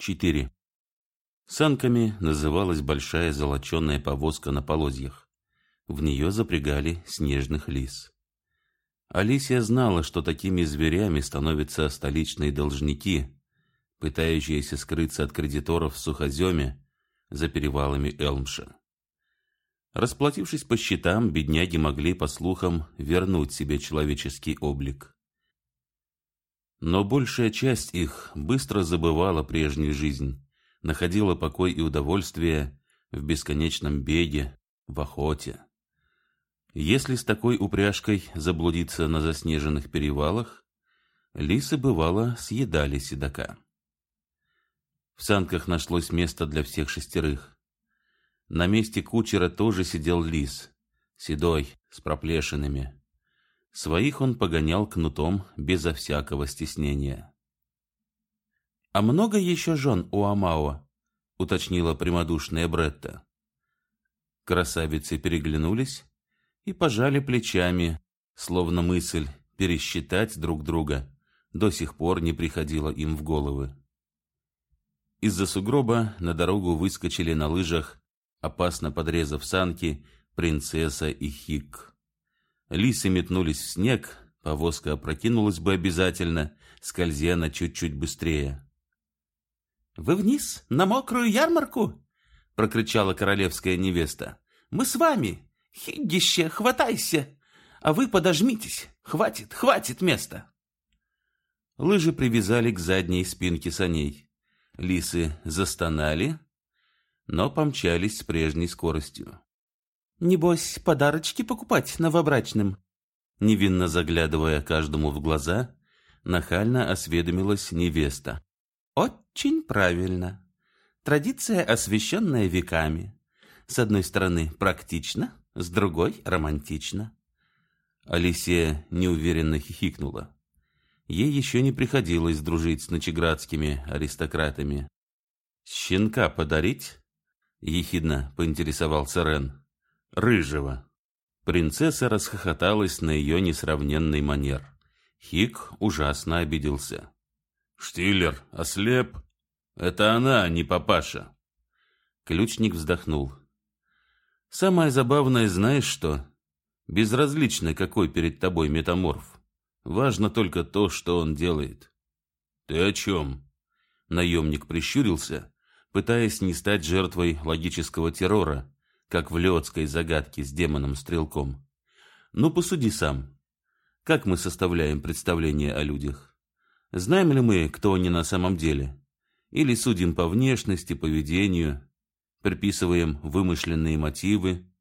4. Санками называлась большая золоченая повозка на полозьях. В нее запрягали снежных лис. Алисия знала, что такими зверями становятся столичные должники, пытающиеся скрыться от кредиторов в Сухоземе за перевалами Элмша. Расплатившись по счетам, бедняги могли, по слухам, вернуть себе человеческий облик. Но большая часть их быстро забывала прежнюю жизнь, находила покой и удовольствие в бесконечном беге, в охоте. Если с такой упряжкой заблудиться на заснеженных перевалах, лисы, бывало, съедали седока. В санках нашлось место для всех шестерых. На месте кучера тоже сидел лис, седой, с проплешинами. Своих он погонял кнутом безо всякого стеснения. «А много еще жен у Амао?» — уточнила прямодушная Бретта. Красавицы переглянулись и пожали плечами, словно мысль пересчитать друг друга до сих пор не приходила им в головы. Из-за сугроба на дорогу выскочили на лыжах, опасно подрезав санки, принцесса и Хик. Лисы метнулись в снег, повозка опрокинулась бы обязательно, скользя на чуть-чуть быстрее. «Вы вниз, на мокрую ярмарку?» — прокричала королевская невеста. «Мы с вами! Хиггище, хватайся! А вы подожмитесь! Хватит, хватит места!» Лыжи привязали к задней спинке саней. Лисы застонали, но помчались с прежней скоростью. Небось, подарочки покупать новобрачным?» Невинно заглядывая каждому в глаза, нахально осведомилась невеста. «Очень правильно. Традиция, освященная веками. С одной стороны, практично, с другой — романтично». Алисия неуверенно хихикнула. Ей еще не приходилось дружить с ночеградскими аристократами. «Щенка подарить?» — ехидно поинтересовался Рен рыжего. Принцесса расхохоталась на ее несравненный манер. Хик ужасно обиделся. «Штиллер, ослеп? Это она, а не папаша!» Ключник вздохнул. «Самое забавное, знаешь что? Безразлично, какой перед тобой метаморф. Важно только то, что он делает». «Ты о чем?» Наемник прищурился, пытаясь не стать жертвой логического террора, как в леотской загадке с демоном-стрелком. Ну, посуди сам. Как мы составляем представление о людях? Знаем ли мы, кто они на самом деле? Или судим по внешности, поведению, приписываем вымышленные мотивы?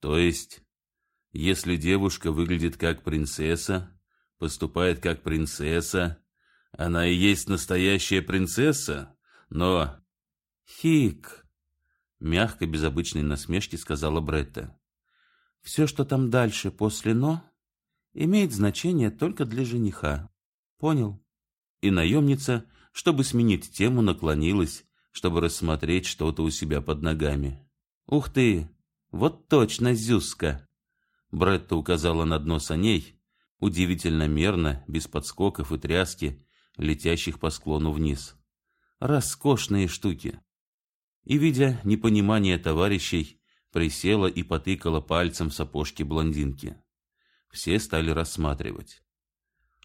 То есть, если девушка выглядит как принцесса, поступает как принцесса, она и есть настоящая принцесса, но... Хик, Мягко, без обычной насмешки сказала Бретта. Все, что там дальше после «но», имеет значение только для жениха. Понял? И наемница, чтобы сменить тему, наклонилась, чтобы рассмотреть что-то у себя под ногами. «Ух ты! Вот точно Зюзка!» Бретта указала на дно саней, удивительно мерно, без подскоков и тряски, летящих по склону вниз. «Роскошные штуки!» И, видя непонимание товарищей, присела и потыкала пальцем в сапожки блондинки. Все стали рассматривать.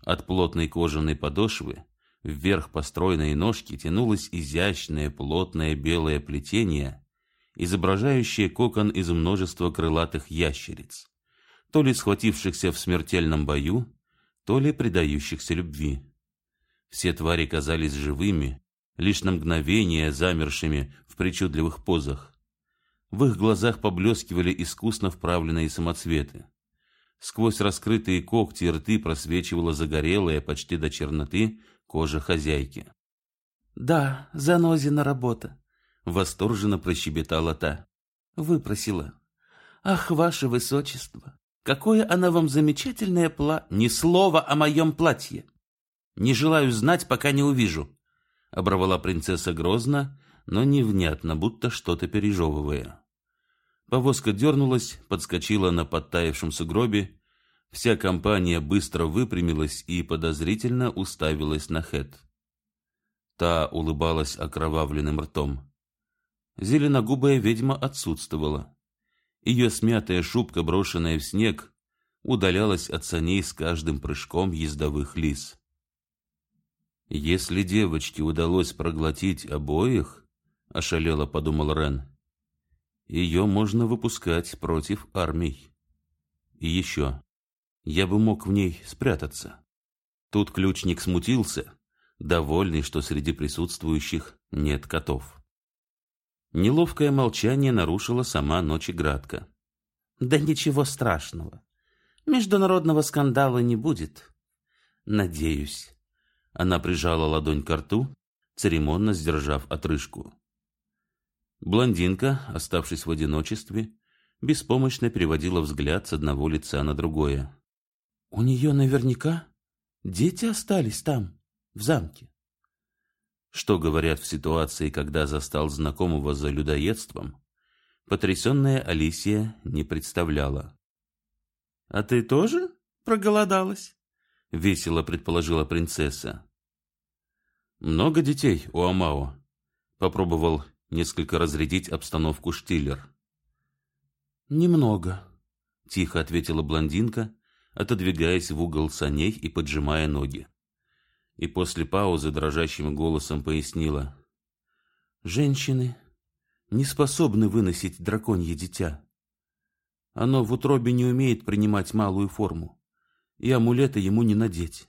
От плотной кожаной подошвы вверх по стройной ножке тянулось изящное плотное белое плетение, изображающее кокон из множества крылатых ящериц, то ли схватившихся в смертельном бою, то ли предающихся любви. Все твари казались живыми, лишь на мгновение замершими в причудливых позах. В их глазах поблескивали искусно вправленные самоцветы. Сквозь раскрытые когти и рты просвечивала загорелая почти до черноты кожа хозяйки. «Да, занозина работа», — восторженно прощебетала та. «Выпросила. Ах, ваше высочество, какое она вам замечательное пла...» «Ни слова о моем платье! Не желаю знать, пока не увижу», — оборвала принцесса грозно, но невнятно, будто что-то пережевывая. Повозка дернулась, подскочила на подтаявшем сугробе. Вся компания быстро выпрямилась и подозрительно уставилась на Хэт. Та улыбалась окровавленным ртом. Зеленогубая ведьма отсутствовала. Ее смятая шубка, брошенная в снег, удалялась от саней с каждым прыжком ездовых лис. «Если девочке удалось проглотить обоих, — ошалело подумал Рен, — ее можно выпускать против армий. И еще, я бы мог в ней спрятаться». Тут ключник смутился, довольный, что среди присутствующих нет котов. Неловкое молчание нарушила сама Ночеградка. «Да ничего страшного. Международного скандала не будет. Надеюсь». Она прижала ладонь к рту, церемонно сдержав отрыжку. Блондинка, оставшись в одиночестве, беспомощно переводила взгляд с одного лица на другое. «У нее наверняка дети остались там, в замке». Что говорят в ситуации, когда застал знакомого за людоедством, потрясенная Алисия не представляла. «А ты тоже проголодалась?» — весело предположила принцесса. «Много детей у Амао?» — попробовал несколько разрядить обстановку Штиллер. «Немного», — тихо ответила блондинка, отодвигаясь в угол саней и поджимая ноги и после паузы дрожащим голосом пояснила. «Женщины не способны выносить драконье дитя. Оно в утробе не умеет принимать малую форму, и амулета ему не надеть.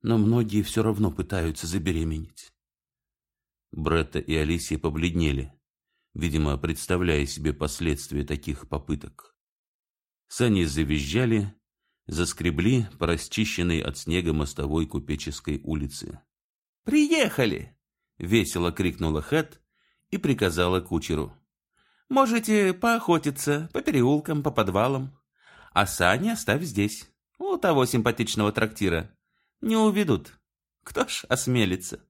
Но многие все равно пытаются забеременеть». Бретта и Алисия побледнели, видимо, представляя себе последствия таких попыток. Сани завизжали, заскребли по расчищенной от снега мостовой купеческой улице. «Приехали!» — весело крикнула Хэт и приказала кучеру. «Можете поохотиться по переулкам, по подвалам, а сани оставь здесь, у того симпатичного трактира. Не уведут. Кто ж осмелится?»